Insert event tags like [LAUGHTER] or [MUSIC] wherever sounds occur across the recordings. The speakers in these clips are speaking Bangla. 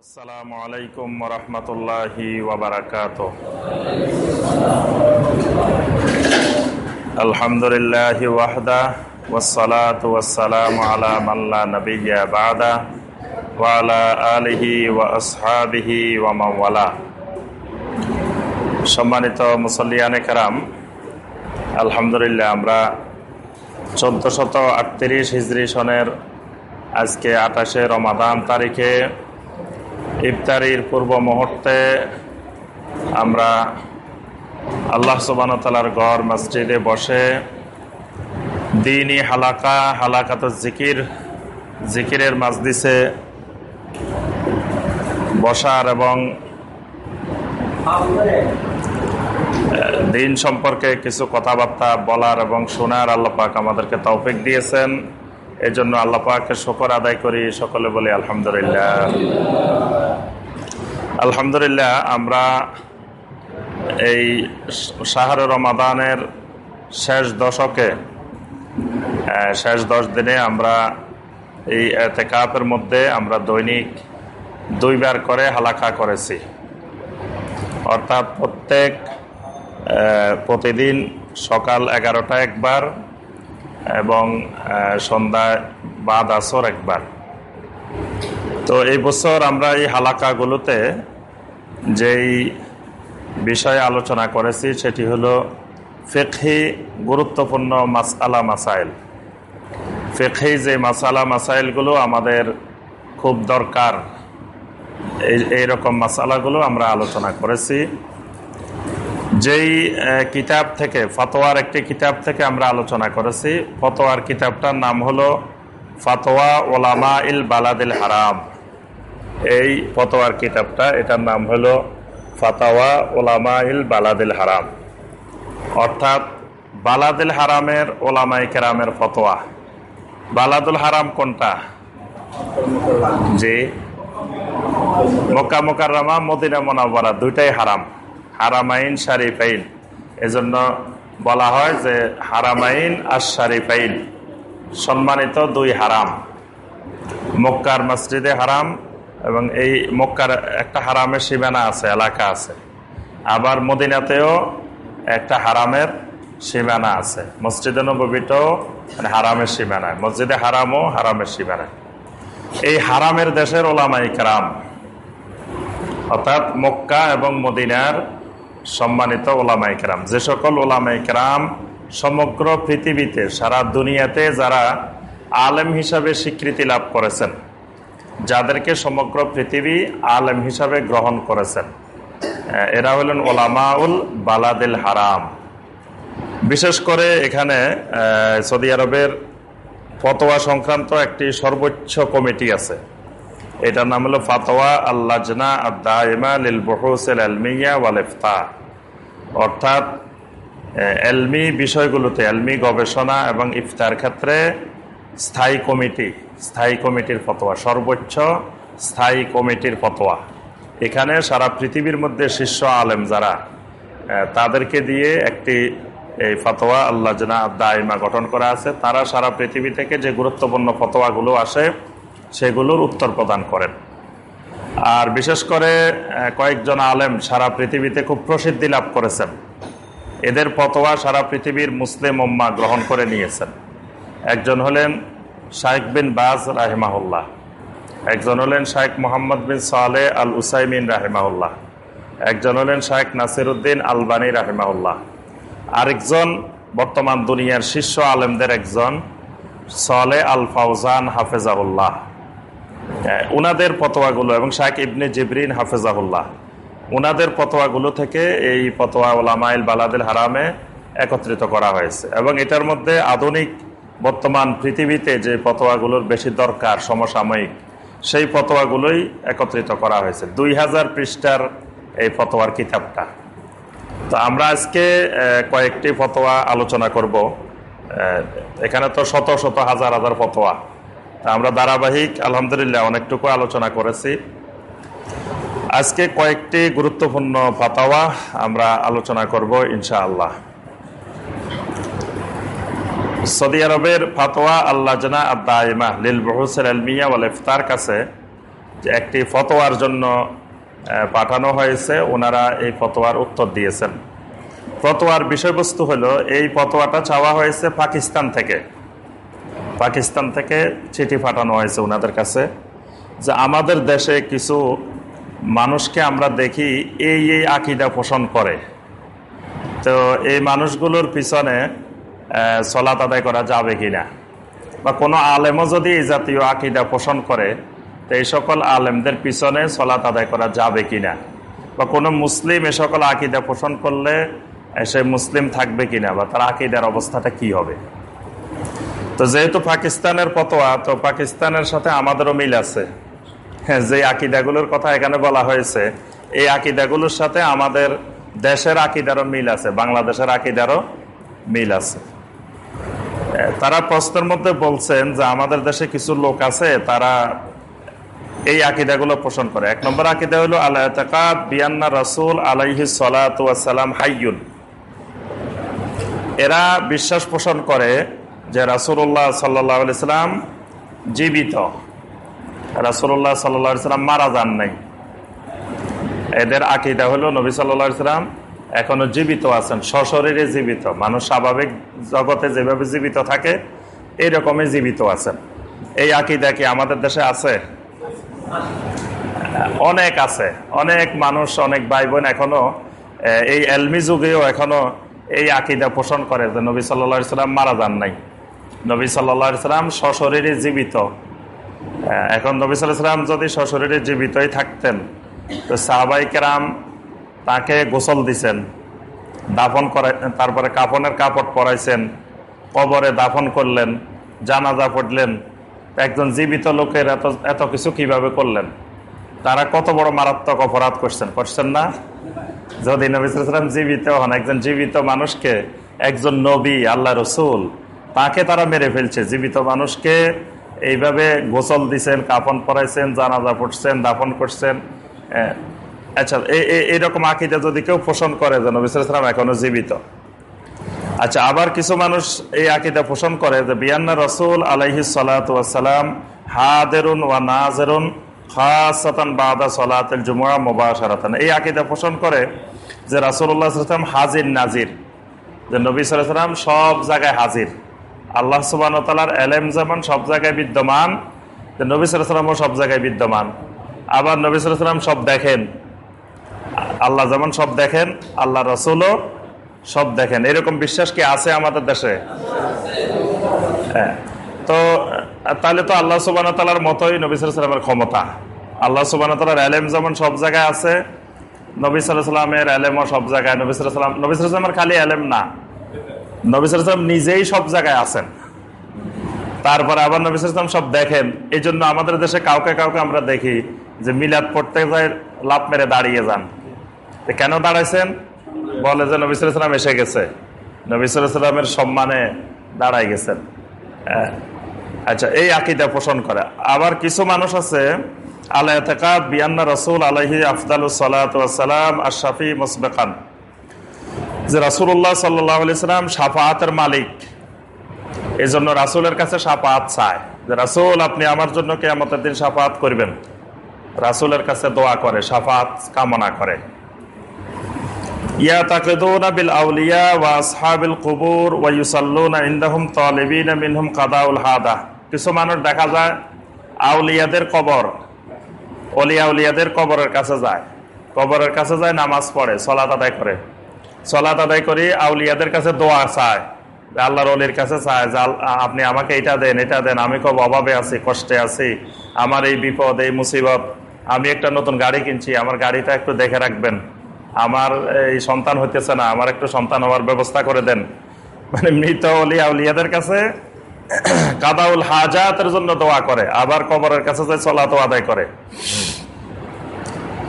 আসসালামু আলাইকুম রহমতুল্লাহি আলহামদুলিল্লাহ ওয়াহদা আলিহি ওয়া আসহাবিহি ওয়া মাওয়ালা সম্মানিত মুসল্লিয়ানে কারাম, আলহামদুলিল্লাহ আমরা চোদ্দশত আটত্রিশ হিজরি সনের আজকে আটাশে রমাদান তারিখে ইফতারির পূর্ব মুহূর্তে আমরা আল্লাহ সুবানতালার গড় মসজিদে বসে দিনই হালাকা, হালাকাত জিকির, জিকিরের মাজদিসে বসার এবং দিন সম্পর্কে কিছু কথাবার্তা বলার এবং শোনার আল্লাপাক আমাদেরকে তৌফিক দিয়েছেন। এই জন্য আল্লাপাকে শকর আদায় করি, সকলে বলি আলহামদুলিল্লাহ। আলহামদুলিল্লাহ, আমরা এই শাহর রমাদানের শেষ দশকে শেষ দশ দিনে আমরা এই এতেকাপের মধ্যে আমরা দৈনিক দুইবার করে হালাকা করেছি। অর্থাৎ প্রত্যেক প্রতিদিন সকাল এগারোটা একবার এবং সন্ধ্যায় বাদ আসর একবার। তো এই বছর আমরা এই হালাকাগুলোতে যেই বিষয়ে আলোচনা করেছি সেটি হলো ফেকহি গুরুত্বপূর্ণ মাসালা মাসাইল। ফেকহি যে মাসালা মাসাইলগুলো আমাদের খুব দরকার, এই, এইরকম মাসালাগুলো আমরা আলোচনা করেছি। যেই কিতাব থেকে, ফতোয়ার একটি কিতাব থেকে আমরা আলোচনা করেছি। ফতোয়ার কিতাবটার নাম হলো ফাতোয়া ওলামা ইল বালাদিল হারাম। এই ফতোয়ার কিতাবটা, এটার নাম হলো ফাতাওয়া ওলামা ইল বালাদিল হারাম। অর্থাৎ বালাদিল হারামের ওলামাই কেরামের ফতোয়া। বালাদুল হারাম কোনটা? জি। মক্কা মোকাররমা, মদিনা মোনাবরা দুইটাই হারাম। হারামাইন শারিফাইন। এজন্য বলা হয় যে হারামাইন আর শারিফাইন সম্মানিত দুই হারাম। মক্কার মসজিদে হারাম এবং এই মক্কার একটা হারামের সীমানা আছে, এলাকা আছে। আবার মদিনাতেও একটা হারামের সীমানা আছে। মসজিদে নবীটাও মানে হারামের সীমানায়। মসজিদে হারামও হারামের সীমানায়। এই হারামের দেশের ওলামাই কারাম অর্থাৎ মক্কা এবং মদিনার সম্মানিত ওলামাই কেরাম। যে সকল ওলামাই কেরাম সমগ্র পৃথিবীতে, সারা দুনিয়াতে যারা আলেম হিসাবে স্বীকৃতি লাভ করেছেন, যাদেরকে সমগ্র পৃথিবী আলেম হিসাবে গ্রহণ করেছেন এরা হলেন ওলামাউল বালাদিল হারাম। বিশেষ করে এখানে সৌদি আরবের ফতোয়া সংক্রান্ত একটি সর্বোচ্চ কমিটি আছে। এটার নাম হলো ফাতোয়া আল্লাজনা আদাইমা লিল বহসেল আলমিয়া ওয়ালেফতা অর্থাৎ এলমি বিষয়গুলোতে, এলমি গবেষণা এবং ইফতার ক্ষেত্রে স্থায়ী কমিটি, স্থায়ী কমিটির ফতোয়া, সর্বোচ্চ স্থায়ী কমিটির ফতোয়া। এখানে সারা পৃথিবীর মধ্যে শীর্ষ আলেম যারা তাদেরকে দিয়ে একটি, এই ফতোয়া আল্লাহ জনা দায়মা গঠন করা আছে। তারা সারা পৃথিবী থেকে যে গুরুত্বপূর্ণ ফতোয়াগুলো আসে সেগুলোর উত্তর প্রদান করেন। আর বিশেষ করে কয়েকজন আলেম সারা পৃথিবীতে খুব প্রসিদ্ধি লাভ করেছেন। এদের ফতোয়া সারা পৃথিবীর মুসলিম উম্মা গ্রহণ করে নিয়েছেন। একজন হলেন শাইখ বিন বাজ রাহেমাহুল্লাহ। একজন হলেন শাইখ মোহাম্মদ বিন সালে আল উসাইমিন রাহেমাহুল্লাহ। একজন হলেন শাইখ নাসিরুদ্দিন আলবানী রাহেমাহুল্লাহ। আরেকজন বর্তমান দুনিয়ার শীর্ষ আলেমদের একজন সলে আল ফাউজান হাফেজাহুল্লাহ। উনাদের পতোয়াগুলো এবং শাইখ ইবনে জিবরিন হাফেজাহুল্লাহ। উনাদের পতোয়াগুলো থেকে এই পতোয়া ওলামাইল বালাদিল হারামে একত্রিত করা হয়েছে। এবং এটার মধ্যে আধুনিক বর্তমান পৃথিবীতে যে পতোয়াগুলোর বেশি দরকার, সমসাময়িক, সেই পতোয়াগুলোই একত্রিত করা হয়েছে। দুই হাজার পৃষ্ঠার এই ফতোয়ার কিতাবটা। তো আমরা আজকে কয়েকটি ফতোয়া আলোচনা করব। এখানে তো শত শত হাজার হাজার ফতোয়া। আমরা ধারাবাহিক, আলহামদুলিল্লাহ, অনেকটুকু আলোচনা করেছি। আজকে কয়েকটি গুরুত্বপূর্ণ ফাতাওয়া আমরা আলোচনা করব, ইনশাআল্লাহ। সৌদি আরবের ফাতোয়া আল্লাহ জানা আদাইমা লিল বহুসের আলমিয়া ওয়াল ইফতার কাছে যে একটি ফতোয়ার জন্য পাঠানো হয়েছে, ওনারা এই ফতোয়ার উত্তর দিয়েছেন। ফতোয়ার বিষয়বস্তু হলো, এই ফতোয়াটা চাওয়া হয়েছে পাকিস্তান থেকে। পাকিস্তান থেকে চিঠি পাঠানো হয়েছে ওনাদের কাছে যে আমাদের দেশে কিছু মানুষকে আমরা দেখি এই এই আকিদা পোষণ করে। তো এই মানুষগুলোর পিছনে সলাত আদায় করা যাবে কি না বা কোনো আলেমও যদি এই জাতীয় আকিদা পোষণ করে, তো এই সকল আলেমদের পিছনে সলাত আদায় করা যাবে কিনা? বা কোনো মুসলিম এ সকল আকিদা পোষণ করলে সে মুসলিম থাকবে কিনা? বা তার আকিদার অবস্থাটা কি হবে? তো যেহেতু পাকিস্তানের পতোয়া তো পাকিস্তানের সাথে আমাদেরও মিল আছে। হ্যাঁ যে আকিদাগুলোর কথা এখানে বলা হয়েছে, এই আকিদাগুলোর সাথে আমাদের দেশের আকিদারও মিল আছে, বাংলাদেশের আকিদারও মিল আছে। তারা প্রশ্নের মধ্যে বলছেন যে আমাদের দেশে কিছু লোক আছে, তারা এই আকিদাগুলো পোষণ করে। এক নম্বর আকিদা হলো আল্লাহ বিয়ান্না রসুল আলাইহি সালাম হাইয়ুন। এরা বিশ্বাস পোষণ করে যে রাসুল্লাহ সাল্লাহ সাল্লাম জীবিত। রাসুল্লাহ সাল্লাহ সাল্লাম মারা যান নাই। এদের আকিদা হলো নবী সাল্লা সাল্লাম এখনও জীবিত আছেন, সশরীরে জীবিত। মানুষ স্বাভাবিক জগতে যেভাবে জীবিত থাকে এইরকমই জীবিত আছেন। এই আকিদা কি আমাদের দেশে আছে? অনেক আছে। অনেক মানুষ, অনেক ভাই বোন এখনও এই এলমি যুগেও এখনও এই আকিদা পোষণ করে যে নবী সাল্লা সাল্লাম মারা যান নাই। নবী সাল্লা সাল্লাম সশরীরে জীবিত। এখন নবী সাল্লাহ সাল্লাম যদি সশরীরে জীবিতই থাকতেন, তো সাহাবাই কেরাম তাকে গোসল দিছেন, দাফন করাই তারপরে কাফনের কাপড় পরাইছেন, কবরে দাফন করলেন, জানাজা পড়লেন, একজন জীবিত লোকের এত এত কিছু কীভাবে করলেন? তারা কত বড় মারাত্মক অপরাধ করছেন করছেন না? যদি নবীলাম জীবিত হন, একজন জীবিত মানুষকে, একজন নবী, আল্লাহ রসুল তাকে তারা মেরে ফেলছে। জীবিত মানুষকে এইভাবে গোসল দিছেন, কাফন পরাইছেন, জানাজা পড়ছেন, দাফন করছেন। আচ্ছা এই- এই- এইরকম আকিদা যদি কেউ পোষণ করে যে নবীলাম এখনও জীবিত। আচ্ছা আবার কিছু মানুষ এই আকিদা পোষণ করে যে বিয়ান্না রসুল আলাইহি সালাম হাদেরুন ওয়া নাজেরুন খাসাতান বাদা সলাতের জুমুয়া মুবাশারাতান। এই আকিদা পোষণ করে যে সাল্লাল্লাহু হাজির নাজির। যে নবী আলাইহি সব জায়গায় হাজির। আল্লাহ সুবহানাহু ওয়া তাআলার এলেম যেমন সব জায়গায় বিদ্যমান নবী আলাইহি সব জায়গায় বিদ্যমান। আবার নবী আলাইহি সব দেখেন। আল্লাহ যেমন সব দেখেন আল্লাহ রসুলও সব দেখেন। এরকম বিশ্বাস কি আছে আমাদের দেশে? হ্যাঁ। তো, তাহলে তো আল্লাহ সুবান তালার মতোই নবী সাল্লামের ক্ষমতা। আল্লাহ সুবান তালার আলেম যেমন সব জায়গায় আছে, নবী সাল্লামের আলেমও সব জায়গায়, নবী সাল্লাম নবী খালি এলেম না। নবী সাল্লাম নিজেই সব জায়গায় আছেন। তারপরে আবার নবী সাল্লাম সব দেখেন। এই জন্য আমাদের দেশে কাউকে কাউকে আমরা দেখি যে মিলাদ পড়তে যায় লাভ মেরে দাঁড়িয়ে যান। কেন দাঁড়াইছেন? বলে যে নবী সাল্লাম এসে গেছে। নবী সাল্লামের সম্মানে দাঁড়াই গেছেন। আচ্ছা এই আকিদা পোষণ করে। আবার কিছু মানুষ আছে আল্লাহ বিয়ান্না রসুল আলহি আফদাল সালাম আশাফি মুসবেকান। যে রাসুল্লাহ সাল্লাম সাফাহাতের মালিক। এই জন্য রাসুলের কাছে সাফাহাত চায় যে, রাসুল, আপনি আমার জন্য কে আমাদের দিন সাফাহাত করবেন। রাসুলের কাছে দোয়া করে সাফাহাত কামনা করে। হাদা। দেখা যায়, আউলিয়াদের কবর অলিয়া উলিয়াদের কবরের কাছে যায়। কবরের কাছে যায়, নামাজ পড়ে, সলাত আদায় করে। সলাত আদায় করি, আউলিয়াদের কাছে দোয়া চায় যে আল্লাহর অলির কাছে চায় যে আপনি আমাকে এটা দেন এটা দেন, আমি খুব অভাবে আছি, কষ্টে আছি, আমার এই বিপদ, এই মুসিবত, আমি একটা নতুন গাড়ি কিনছি, আমার গাড়িটা একটু দেখে রাখবেন, আমার এই সন্তান হইতেছে না, আমার একটু সন্তান হওয়ার ব্যবস্থা করে দেন। মানে মৃত অলিয়া উলিয়াদের কাছে [CLEARS THROAT] কাদাউল হাজাতের জন্য দোয়া করে, আবার কবরের কাছে যায় চলাতো আদায় করে।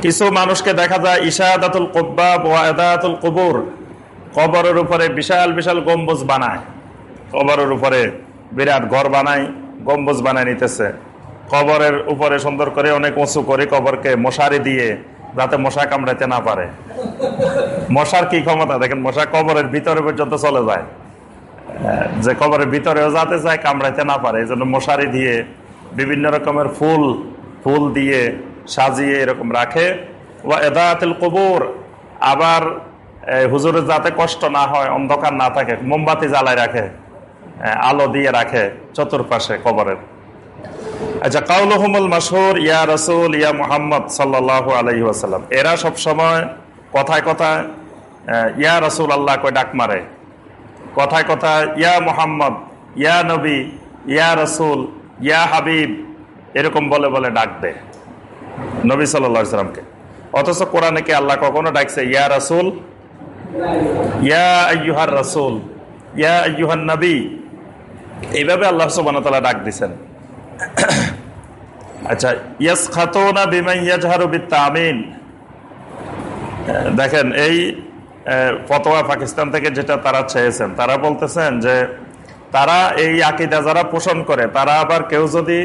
কিছু মানুষকে দেখা যায় ইশাদাতুল কুব্বা ওয়াদাতুল কুবুর, কবরের উপরে বিশাল বিশাল গম্বুজ বানায়। কবরের উপরে বিরাট ঘর বানায়, গম্বুজ বানায় নিতেছে। কবরের উপরে সুন্দর করে অনেক উঁচু করে কবরকে মশারি দিয়ে যাতে মশা কামড়াইতে না পারে। মশার কি ক্ষমতা? দেখেন, মশা কবরের ভিতরে পর্যন্ত চলে যায়। যে কবরের ভিতরেও যাতে যায়, কামড়াইতে না পারে। এই জন্য মশারি দিয়ে বিভিন্ন রকমের ফুল ফুল দিয়ে সাজিয়ে এরকম রাখে। ওয়া এদায়াতুল কবুর, আবার হুজুরের যাতে কষ্ট না হয়, অন্ধকার না থাকে, মোমবাতি জ্বালায় রাখে আলো দিয়ে রাখে চতুর্পাশে কবরের। আচ্ছা কাউলহমুল মাসুর ইয়া রসুল, ইয়া মুহাম্মদ সাল্লাহ আলহি আসাল্লাম এরা সব সময় কথায় কথায় ইয়া রসুল আল্লাহ কয় ডাক মারে। কথায় কথায়, ইয়া মুহাম্মদ, ইয়া নবী, ইয়া রসুল, ইয়া হাবিব, এরকম বলে বলে ডাক দে নবী সাল্লাহ সাল্লামকে। অথচ কোরআনে কি আল্লাহ কখনো ডাকছে, ইয়া রসুল, ইয়া আyyুহার রসুল, ইয়া আyyুহান নবী এইভাবে আল্লাহ সুবান ডাক দিছেন। [COUGHS] আচ্ছা ইয়াস খাতোনা বিমান ইয়াজহারু বিত্তামিন দেখেন, এই ফতোয়া পাকিস্তান থেকে যেটা তারা চেয়েছেন, তারা বলতেছেন যে তারা এই আকিদা যারা পোষণ করে, তারা আবার কেউ যদি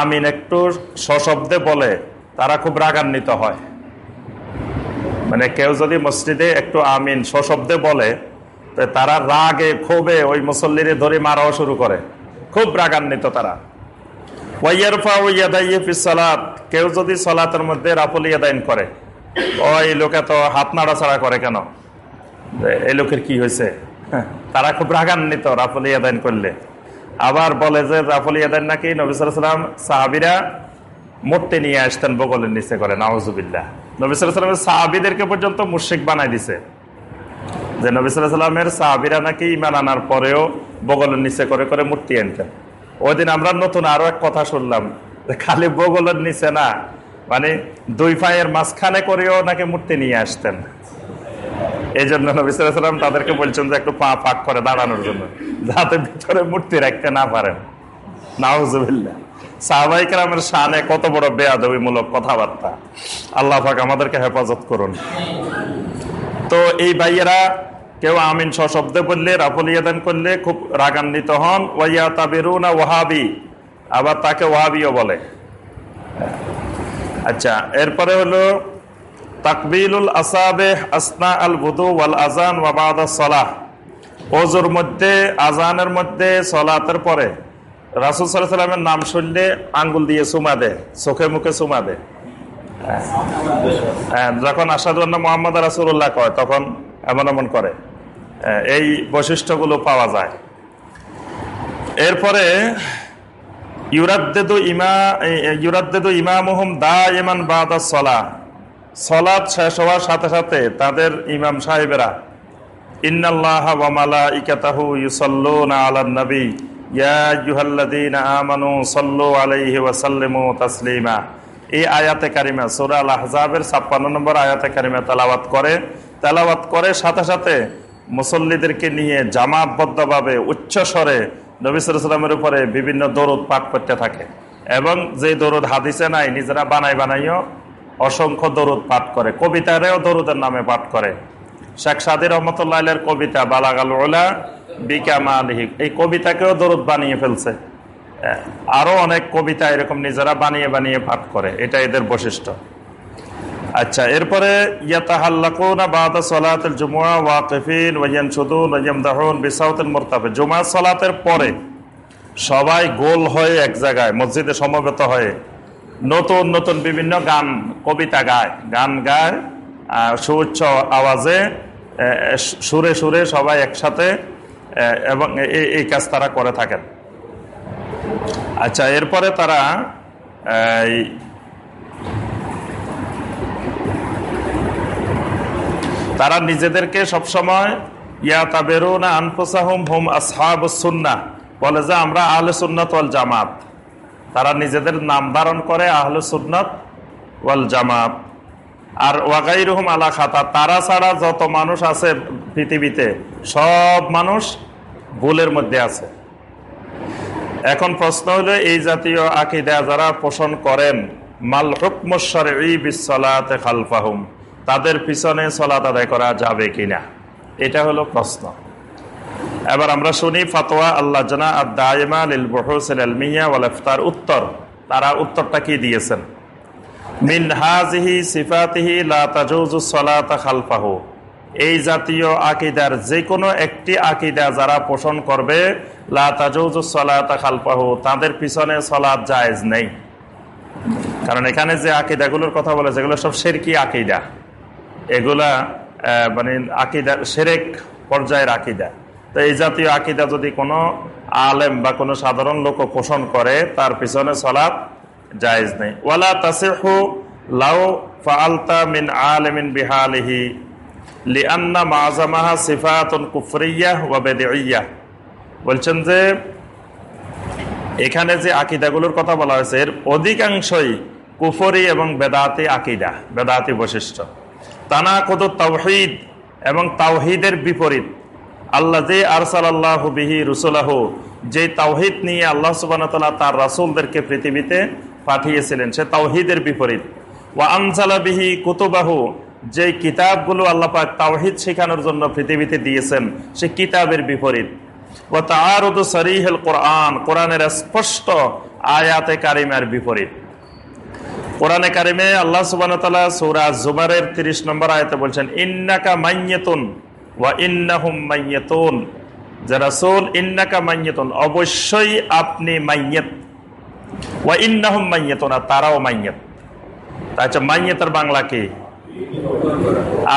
আমিন একটু সশব্দে বলে তারা খুব রাগান্বিত হয়। মানে কেউ যদি মসজিদে একটু আমিন সশব্দে বলে তারা রাগে ক্ষোভে ওই মুসল্লিরে ধরে মারাও শুরু করে। খুব রাগান্বিত তারা। কেউ যদি সলাতের মধ্যে রাফল ইয়াদাইন করে ওই লোকে তো হাত নাড়াছাড়া করে কেন? এই লোকের কি হয়েছে? হ্যাঁ, তারা খুব রাগান্বিত রাফল ইয়াদাইন করলে। আবার বলে যে রাফল ইয়াদাইন নাকি নবিসাম সাহাবিরা মূর্তি নিয়ে আসতেন বগলের নিচে করে নওয়াজুবিল্লাহ নবিসামের সাহাবিদেরকে পর্যন্ত মুর্শিক বানাই দিছে। যে নবিসামের সাহাবিরা নাকি ইমান আনার পরেও বগলের নিচে করে করে মূর্তি আনতেন। ওই দিন আমরা নতুন আরও এক কথা শুনলাম, যে খালি বগলের নিচে না মানে দুই পায়ের মাঝখানে করেও নাকি মূর্তি নিয়ে আসতেন। এই জন্য নবিসাম তাদেরকে বলছেন যে একটু পা ফাঁক করে দাঁড়ানোর জন্য, যাতে ভিতরে মূর্তি রাখতে না পারেন। নাউজুবিল্লাহ। সাহবাইকার শানে কত বড় বেয়াদবিমূলক কথাবার্তা। আল্লাহ পাক আমাদেরকে হেফাজত করুন। তো এই ভাইয়েরা, কেউ আমিন সশব্দে বললে রাফল ইয়াদান করলে খুব রাগান্বিত হন। ওয়াইয়া তাবেরুনা ওয়াহাবি। আবার তাকে ওয়াহাবিও বলে। আচ্ছা এরপরে হলো, তাকবিলুল আসাবে আসনা আল বুদু ওয়াল আজান ওয়াবাদ সলাহ। ওজুর মধ্যে আজানের মধ্যে সলাতের পরে রাসুল সাল্লাহ সাল্লামের নাম শুনলে আঙ্গুল দিয়ে চুমা দে চোখে মুখে চুমা দে। হ্যাঁ, যখন আসাদুল্লাহ মোহাম্মদ রাসুল্লাহ কয় তখন এমন এমন করে। হ্যাঁ, এই বৈশিষ্ট্যগুলো পাওয়া যায়। এরপরে ইউরাদ্দেদু ইমা ইউরাদ্দেদু ইমামুহম দা ইমান বাদা সলা সলাদ শেষ হওয়ার সাথে সাথে তাদের ইমাম সাহেবেরা ইন্নাল্লাহ ওয়া মালাইকাতাহু ইউসাল্লুনা আলান নবী আমানু এই আয়াতে কারিমা 56 নম্বর আয়াতে কারিমা করে। করে সাথে সাথে মুসল্লিদেরকে নিয়ে জামাতবদ্ধভাবে উচ্চ স্বরে নবী সাল্লামের উপরে বিভিন্ন দরুদ পাঠ করতে থাকে। এবং যে দরুদ হাদিসে নাই, নিজেরা বানাই বানাইও অসংখ্য দরুদ পাঠ করে। কবিতারেও দরুদের নামে পাঠ করে। শেখ সাদির রহমতুল্লাহ কবিতা, বালাগাল বিকামা আলহি এই কবিতাকেও দরুদ বানিয়ে ফেলছে। আহ, আরও অনেক কবিতা এরকম নিজেরা বানিয়ে বানিয়ে পাঠ করে। এটা এদের বৈশিষ্ট্য। আচ্ছা এরপরে ইয়াতাহাল্লাকুনা বাদা সালাতুল জুমুআ ওয়াকিফিন ওয়া ইয়ানশুদুন ওয়া ইয়ামদাহুন বিসাউতিন মুরতাফি জুমআ সালাতের পরে সবাই গোল হয়ে এক জায়গায় মসজিদে সমবেত হয়ে নতুন নতুন বিভিন্ন গান কবিতা গায়। গান গায় সুউচ্চ আওয়াজে সুরে সুরে সবাই একসাথে এবং এই- কাজ তারা করে থাকেন। আচ্ছা এরপরে তারা তারা নিজেদেরকে সবসময়, ইয়া তাবেরু না আনফুসাহুম হুম আসহাব সুন্না, বলে যে আমরা আহলে সুন্নত ওয়াল জামাত। তারা নিজেদের নাম ধারণ করে আহলে সুন্নত ওয়াল জামাত। আর ওয়াগাইরুহুম আলা খাতা, তারা ছাড়া যত মানুষ আছে পৃথিবীতে, সব মানুষ ভুলের মধ্যে আছে। এখন প্রশ্ন হলো, এই জাতীয় আকিদা যারা পোষণ করেন, মাল হুকমশ্বর এই বিশ্বলাতে খালফাহুম, তাদের পিছনে সলাত আদায় করা যাবে কিনা? এটা হলো প্রশ্ন। এবার আমরা শুনি ফতোয়া আল্লাহ জানা আদায়মা লিল বহসেল আলমিয়া ওয়াল ইফতার উত্তর। তারা উত্তরটা কি দিয়েছেন? মিন হাজিহি সিফাতিহি লা তাজুজু সলাতা খালফাহু। এই জাতীয় আকিদার যে কোনো একটি আকিদা যারা পোষণ করবে, লা তাজুজু সলাতা খালফাহু, তাদের পিছনে সলাত জায়েজ নেই। কারণ এখানে যে আকিদাগুলোর কথা বলে যেগুলো সব সেরকি আকিদা। এগুলা মানে আকিদা সেরেক পর্যায়ের আকিদা। তো এই জাতীয় আকিদা যদি কোনো আলেম বা কোনো সাধারণ লোক পোষণ করে, তার পিছনে সলাপ জায়েজ নেই। ওয়ালা তাসিহু লাউ ফাআলতা মিন আলেমিন বিহালিহি, লিআন্না মাজামাহা সিফাতুন কুফরিয়াহ ওয়া বেদিয়াহ বলছেন যে, এখানে যে আকিদাগুলোর কথা বলা হয়েছে, এর অধিকাংশই কুফরি এবং বেদাতি আকিদা, বেদাতি বৈশিষ্ট্য। তানা কত তাওহিদ এবং তাওহিদের বিপরীত। আল্লাহ যে আরসালাল্লাহ বিহি রুসুলাহ যে তাওহিদ নিয়ে আল্লাহ সুবান তার রাসুলদেরকে পৃথিবীতে পাঠিয়েছিলেন, সে তাওহিদের বিপরীত। ওয়া আনসালা বিহি কুতুবাহু যে কিতাবগুলো আল্লাহ পাক তাওহিদ শেখানোর জন্য পৃথিবীতে দিয়েছেন, সে কিতাবের বিপরীত। ও তারুদ সরিহেল কোরআন, কোরআনের স্পষ্ট আয়াতে কারিমের বিপরীত। কোরআনে কারিমে আল্লাহ সুবান সৌরা জুমারের তিরিশ নম্বর আয়াতে বলছেন, ইন্নাকা মাইয়েতুন ওয়া ইন্নাহুম মাইয়েতুন যে রাসূল, ইন্নাকা মাইয়েতুন অবশ্যই আপনি মাইয়েত ওয়া ইন্নাহুম মাইয়েতুন আর তারাও মাইয়েত। আচ্ছা মাইয়েতের বাংলা কি?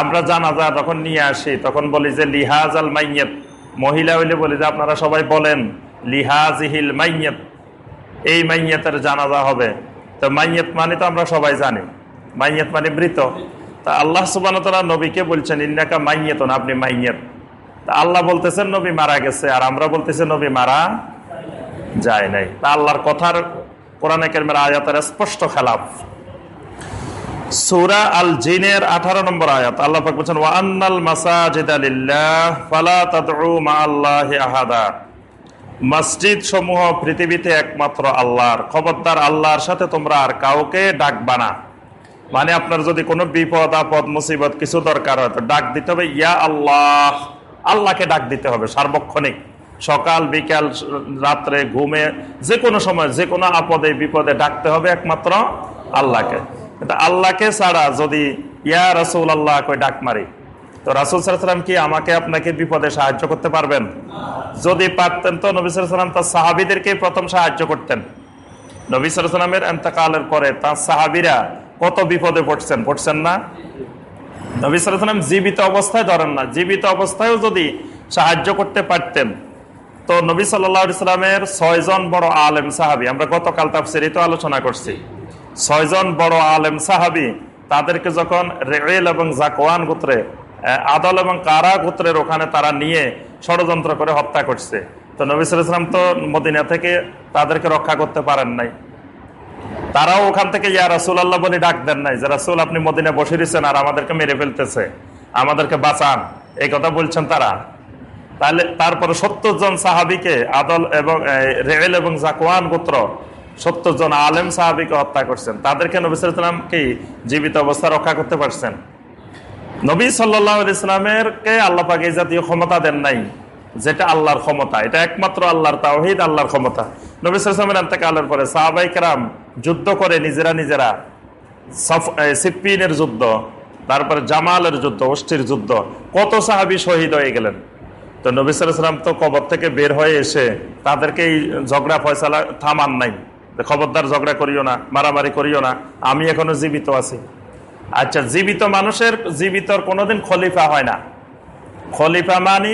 আমরা জানাজা যখন নিয়ে আসি, তখন বলি যে লিহাজ আল মাইয়েত। মহিলা হইলে বলি যে আপনারা সবাই বলেন, লিহাজিহিল মাইয়েত। এই মাইয়েতের জানাজা হবে। তো মাইয়েত মানে তো আমরা সবাই জানি। মাইয়েত মানে মৃত। তা আল্লাহ সুবান নবীকে বলছেন, ইন্নাকা মাইয়েতন আপনি মাইয়েত। তা আল্লাহ বলতেছেন, নবী মারা গেছে আর আমরা বলতেছি, নবী মারা যায় নাই। তা আল্লাহর কথার কোরআনে কেরমের আয়াতের স্পষ্ট খেলাফ। সুরা আল জিনের আঠারো নম্বর আয়াত, আল্লাহ বলছেন ওয়ান্নাল মাসাজিদ আলিল্লাহ ফালা তাদউ মা মসজিদ সমূহ পৃথিবীতে একমাত্র আল্লাহর, খবরদার আল্লাহর সাথে তোমরা আর কাউকে ডাকবা না। মানে আপনার যদি কোনো বিপদ, আপদ, মুসিবত কিছু দরকার হয়, তো ডাক দিতে হবে, ইয়া আল্লাহ। আল্লাহকে ডাক দিতে হবে সার্বক্ষণিক। সকাল, বিকাল, রাত্রে ঘুমে যে কোনো সময়, যে কোনো আপদে, বিপদে ডাকতে হবে একমাত্র আল্লাহকে। কিন্তু আল্লাহকে ছাড়া যদি ইয়া রসুল আল্লাহ কই ডাক মারি। তো রাসুল সাল্লাম কি আমাকে আপনাকে বিপদে সাহায্য করতে পারবেন? যদি পারতেন তো নবী সাল্লাম তার সাহাবিদেরকে প্রথম সাহায্য করতেন। নবী সাল্লামের এন্তকালের পরে তার সাহাবিরা কত বিপদে পড়ছেন পড়ছেন না? নবী সাল্লাম জীবিত অবস্থায় ধরেন না। জীবিত অবস্থায়ও যদি সাহায্য করতে পারতেন তো নবী সাল্লামের ছয়জন বড় আলেম সাহাবি। আমরা গতকাল তাফসিরিত আলোচনা করছি। ছয়জন বড় আলেম সাহাবি, তাদেরকে যখন রেল এবং জাকওয়ান গোত্রে আদল এবং কারা গোত্রের ওখানে তারা নিয়ে ষড়যন্ত্র করে হত্যা করছে। তো নবী সাল্লাম তো মদিনা থেকে তাদেরকে রক্ষা করতে পারেন নাই। তারাও ওখান থেকে, ইয়া রাসুল আল্লাহ বলে ডাক দেন নাই যে, রাসুল, আপনি মদিনা বসে দিচ্ছেন আর আমাদেরকে মেরে ফেলতেছে। আমাদেরকে বাঁচান। এই কথা বলছেন তারা। তাহলে তারপরে সত্তর জন সাহাবিকে আদল এবং রেল এবং জাকওয়ান গোত্র সত্তর জন আলেম সাহাবিকে হত্যা করছেন। তাদেরকে নবী কি জীবিত অবস্থা রক্ষা করতে পারছেন? নবী সাল্লাহ কে আল্লাহ পাকে এই জাতীয় ক্ষমতা দেন নাই, যেটা আল্লাহর ক্ষমতা। এটা একমাত্র আল্লাহর তাওহিদ, আল্লাহর ক্ষমতা। নবী সালামের আন্তাকালের পরে সাহাবাই কেরাম যুদ্ধ করে নিজেরা নিজেরা সিপ্পিনের যুদ্ধ, তারপরে জামালের যুদ্ধ অষ্টির যুদ্ধ, কত সাহাবি শহীদ হয়ে গেলেন? তো নবী সালাম তো কবর থেকে বের হয়ে এসে তাদেরকে এই ঝগড়া ফয়সালা থামান নাই। খবরদার ঝগড়া করিও না, মারামারি করিও না, আমি এখনও জীবিত আছি। আচ্ছা জীবিত মানুষের জীবিতর কোনোদিন খলিফা হয় না। খলিফা মানে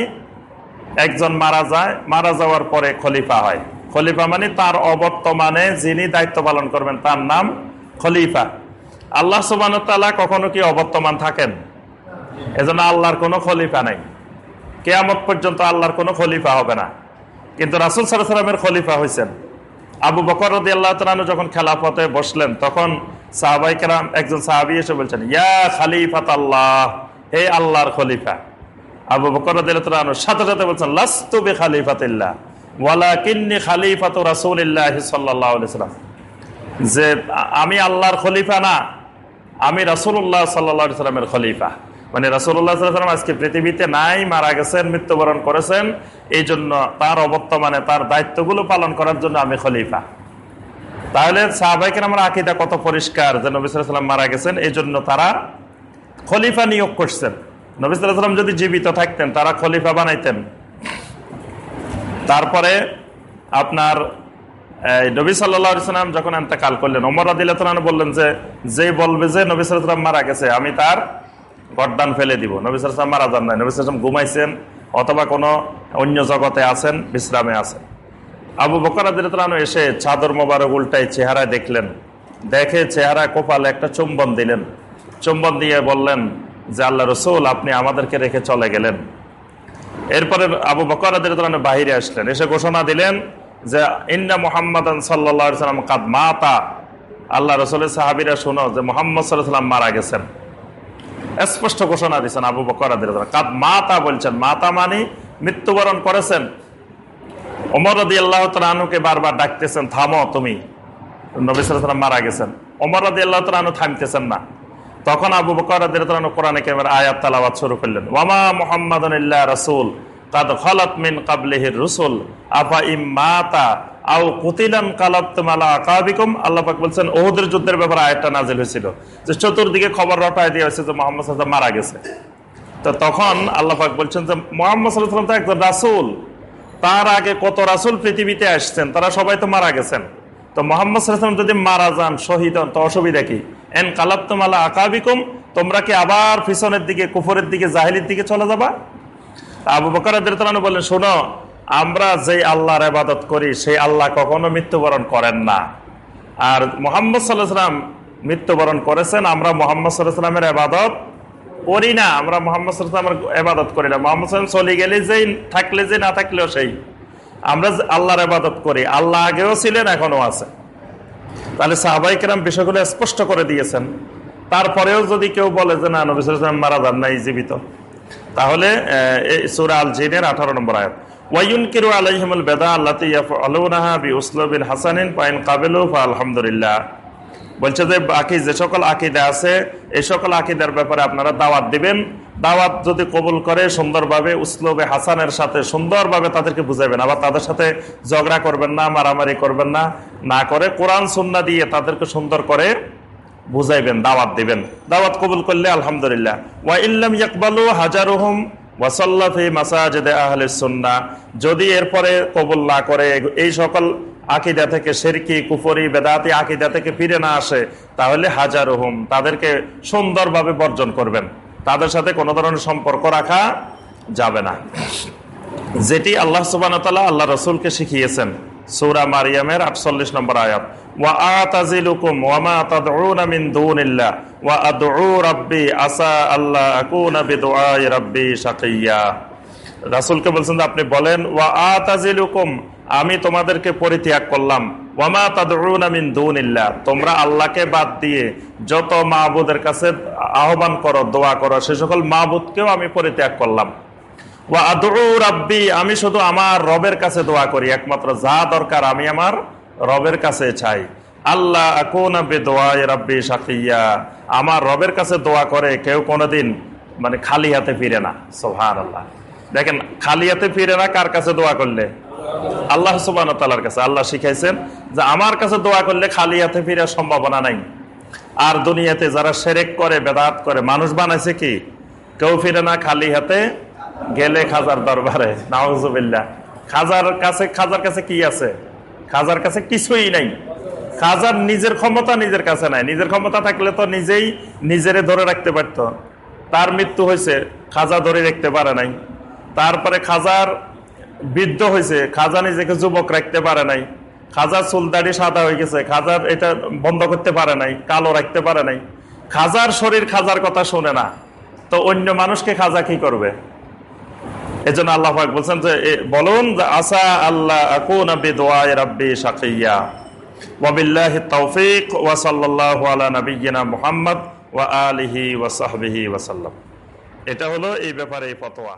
একজন মারা যায়, মারা যাওয়ার পরে খলিফা হয়। খলিফা মানে তার অবর্তমানে যিনি দায়িত্ব পালন করবেন, তার নাম খলিফা। আল্লাহ সুবান কখনো কি অবর্তমান থাকেন? এজন্য আল্লাহর কোনো খলিফা নাই। কেয়ামত পর্যন্ত আল্লাহর কোনো খলিফা হবে না। কিন্তু রাসুল সাল্লামের খলিফা হয়েছেন আবু বকর রদি আল্লাহ তালু যখন খেলাফতে বসলেন, তখন সাহাবাই কেরাম একজন সাহাবি এসে বলছেন, ইয়া খালিফাত আল্লাহ হে আল্লাহর খলিফা। আবু বকর রদি আল্লাহ সাথে সাথে বলছেন, লাস্তু বে খালিফাতিল্লাহ ওয়ালা কিন্নি যে, আমি আল্লাহর খলিফা না, আমি রাসুল্লাহ সাল্লা সাল্লামের খলিফা। মানে রাসুল্লাহ সাল্লাম আজকে পৃথিবীতে নাই, মারা গেছেন, মৃত্যুবরণ করেছেন এই জন্য তার অবর্তমানে তার দায়িত্বগুলো পালন করার জন্য আমি খলিফা। তাহলে সাহাবাইকে আমার আকিদা কত পরিষ্কার যে নবী সাল্লাম মারা গেছেন এই জন্য তারা খলিফা নিয়োগ করছেন। নবী সাল্লাম যদি জীবিত থাকতেন, তারা খলিফা বানাইতেন। তারপরে আপনার নবী সাল্লাম যখন এতেকাল করলেন, ওমর আদিল্লাহ বললেন যে যে বলবে যে নবী সাল্লাম মারা গেছে, আমি তার গড্ডান ফেলে দিব। নবী সাল্লাম মারা যান নাই। নবী সাল্লাম ঘুমাইছেন অথবা কোনো অন্য জগতে আছেন, বিশ্রামে আছেন। আবু বকর আদিল্লাহ এসে চাদর মোবারক উল্টায় চেহারায় দেখলেন। দেখে চেহারা কোপালে একটা চুম্বন দিলেন। চুম্বন দিয়ে বললেন, যে আল্লাহ রসুল, আপনি আমাদেরকে রেখে চলে গেলেন। এরপরে আবু বকর আদিল্লাহ বাহিরে আসলেন। এসে ঘোষণা দিলেন যে, ইন্না মোহাম্মদ সাল্লাম কাদ মাতা। আল্লাহ রসুলের সাহাবিরা, শোনো যে মোহাম্মদ সাল্লাহ সাল্লাম মারা গেছেন। স্পষ্ট ঘোষণা দিচ্ছেন আবু বকর কাদ মাতা বলছেন, মাতা মানে মৃত্যুবরণ করেছেন। ওমর রদি আল্লাহ তালুকে বারবার ডাকতেছেন, থামো তুমি। নবী সাল্লাম মারা গেছেন। ওমর রদি আল্লাহ তালু থামতেছেন না। তখন আবু বকর আদিল্লাহ কোরআনে কেমন আয়াত তালাবাদ শুরু করলেন। ওয়ামা মোহাম্মদ রসুল, কাদ খলত মিন কাবলিহির রসুল, আফা ইম মাতা বলছেন যুদ্ধের ব্যাপারে হয়েছিল। যে চতুর্দিকে খবর রটায় হয়েছে যে সাল্লাম মারা গেছে। তো তখন বলছেন যে মোহাম্মদ তো রাসুল। তার আগে কত পৃথিবীতে আসছেন, তারা সবাই তো মারা গেছেন। তো মোহাম্মদ যদি মারা যান, শহীদ হন, তো অসুবিধা কি? এন কালাত্তমালা আকাবিকুম, তোমরা কি আবার পিছনের দিকে, কুফরের দিকে, জাহিলির দিকে চলে যাবা? আবু বকর বললেন, শোনো আমরা যে আল্লাহর আবাদত করি, সেই আল্লাহ কখনো মৃত্যুবরণ করেন না। আর মোহাম্মদ সাল্লাহাম মৃত্যুবরণ করেছেন, আমরা মোহাম্মদ সাল্লাহামের আবাদত করি না, আমরা মোহাম্মদ সাল্লামের আবাদত করি না। মোহাম্মদ সাল্লাম চলে গেলে যেই থাকলে যে না থাকলেও সেই। আমরা আল্লাহর আবাদত করি, আল্লাহ আগেও ছিলেন, এখনও আছে। তাহলে সাহবাইকেরাম বিষয়গুলো স্পষ্ট করে দিয়েছেন। তারপরেও যদি কেউ বলে যে, না, নবী সাল্লাম মারা যান নাই, জীবিত, তাহলে সুরা আল জিনের আঠারো নম্বর আয়াত। ওয়াইন কিরু আলাইহিমুল বেদা আল্লাহ বি উসলবিন হাসানিন পাইন কাবেলু আলহামদুলিল্লাহ। বলছে যে বাকি যে সকল আকিদা আছে এই সকল আকিদার ব্যাপারে আপনারা দাওয়াত দিবেন। দাওয়াত যদি কবুল করে, সুন্দরভাবে উসলবে হাসানের সাথে সুন্দরভাবে তাদেরকে বুঝাবেন আবার তাদের সাথে ঝগড়া করবেন না, মারামারি করবেন না না করে কোরআন, সুন্না দিয়ে তাদেরকে সুন্দর করে বুঝাইবেন, দাওয়াত দিবেন। দাওয়াত কবুল করলে আলহামদুলিল্লাহ। ওয়া ইল্লাম ইয়াকবালু হাজারুহুম ওয়াসাল্লাফি মাসাজেদে আহলে সুন্না, যদি এরপরে কবুল না করে এই সকল আকিদা থেকে শেরকি, কুফরি, বেদাতি আকিদা থেকে ফিরে না আসে, তাহলে হাজার হুম তাদেরকে সুন্দরভাবে বর্জন করবেন। তাদের সাথে কোনো ধরনের সম্পর্ক রাখা যাবে না। যেটি আল্লাহ সুবান আল্লাহ রসুলকে শিখিয়েছেন। সৌরা মারিয়ামের আটচল্লিশ নম্বর আয়াত। রাসুলকে বলছেন, আপনি বলেন, ওয়া আমি তোমাদেরকে পরিত্যাগ করলাম। ওয়ামা তাদুনামিন দুনিল্লাহ, তোমরা আল্লাহকে বাদ দিয়ে যত মাহবুদের কাছে আহ্বান করো, দোয়া করো, সে সকল মাহবুদকেও আমি পরিত্যাগ করলাম। ওয়া রাব্বি, আমি শুধু আমার রবের কাছে দোয়া করি। একমাত্র যা দরকার আমি আমার রবের কাছে চাই। আল্লাহ রাব্বি সাকিয়া আমার রবের কাছে দোয়া করে কেউ কোনোদিন মানে খালি হাতে ফিরে না। সোহান আল্লাহ দেখেন, খালি হাতে ফিরে না, কার কাছে দোয়া করলে? আল্লাহ সুবান তালার কাছে। আল্লাহ শিখাইছেন যে আমার কাছে দোয়া করলে খালি হাতে ফিরার সম্ভাবনা নাই। আর দুনিয়াতে যারা সেরেক করে, বেদাত করে, মানুষ বানাইছে কি? কেউ ফিরে না, খালি হাতে গেলে খাজার দরবারে নাওজুবিল্লা খাজার কাছে খাজার কাছে কি আছে? খাজার কাছে কিছুই নাই। খাজার নিজের ক্ষমতা নিজের কাছে নাই। নিজের ক্ষমতা থাকলে তো নিজেই নিজেরে ধরে রাখতে পারত। তার মৃত্যু হয়েছে, খাজা ধরে রাখতে পারে নাই। তারপরে খাজার বৃদ্ধ হয়েছে, খাজা নিজেকে যুবক রাখতে পারে নাই। খাজার চুলদাড়ি সাদা হয়ে গেছে, খাজার এটা বন্ধ করতে পারে নাই, কালো রাখতে পারে নাই। খাজার শরীর খাজার কথা শুনে না। তো অন্য মানুষকে খাজা কি করবে? এজন্য আল্লাহ বলছেন যে বলুন যে, আসা আল্লাহ আকুন রাব্বি শাকিয়া। ওয়াবিল্লাহি তৌফিক ওয়া সাল্লাল্লাহু আলা নাবিয়্যিনা মুহাম্মদ ওয়া আলিহি ওয়া সাহবিহি ওয়া সাল্লাম। এটা হলো এই ব্যাপারে এই ফতোয়া।